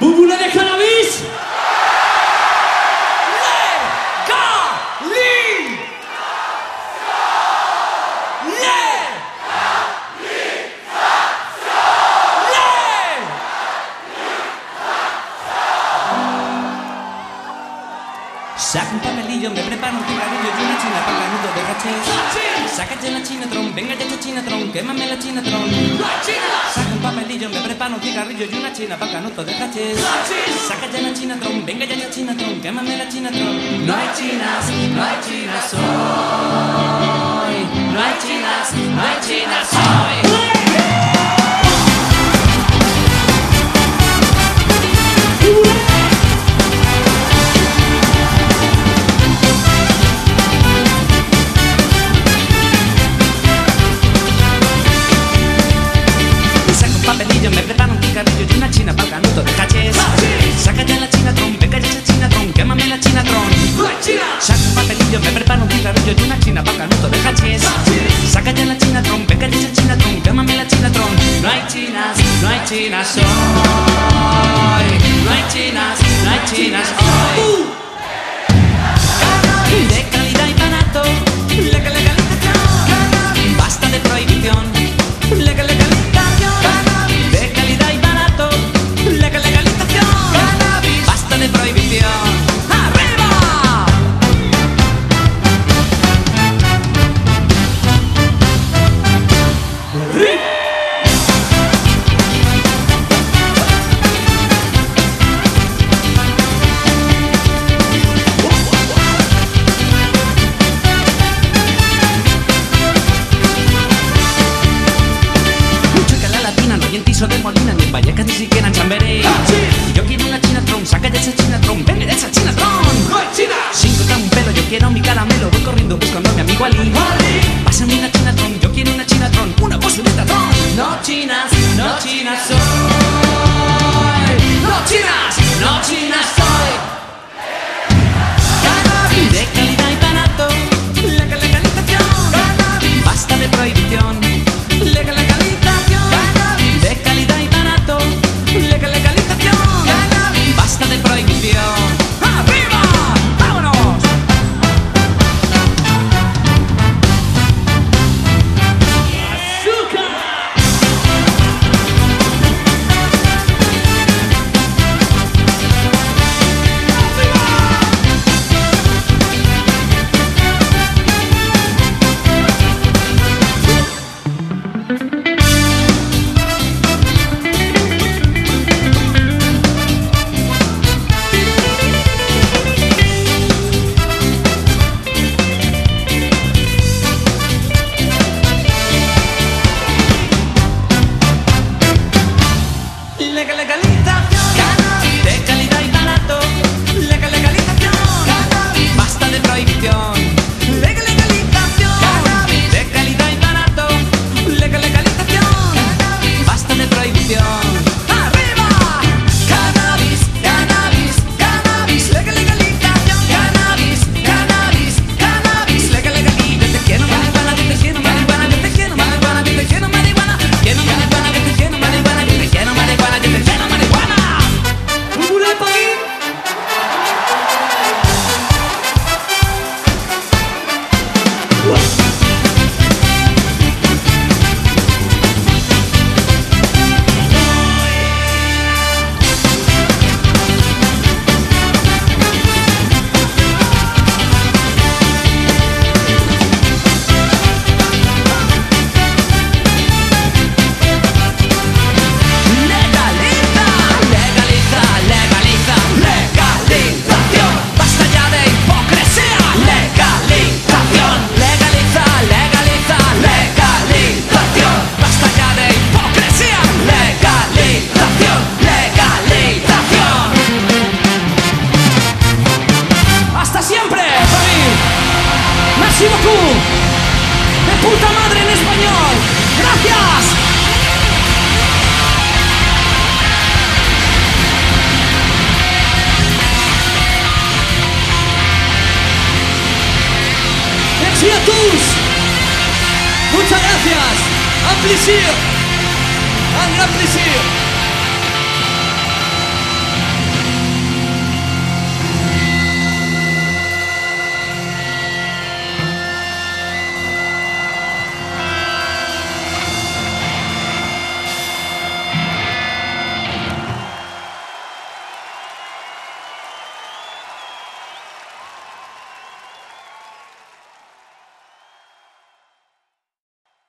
¡Búbula de cannabis! Saca un papelillo, me preparo un cigarrillo y una china para canuto de cachés. Sácate la chinatron, venga ya esta chinatron, quémame la chinatron. Saca un papelillo, me preparo un cigarrillo y una china para canuto de cachés. Sácate la chinatron, venga ya esta chinatron, quémame la chinatron. No hay chinas, no hay chinas hoy. No hay chinas, no hay chinas hoy. Cigarrillo y una china para el canuto de cachés. Saca ya la chinatron, venga ya esa chinatron, quémame la chinatron. No hay chinas, no hay chinas hoy. No chinas गले गले गले Beaucoup. De puta madre en español. Gracias. Tous Muchas gracias Un gran plaisir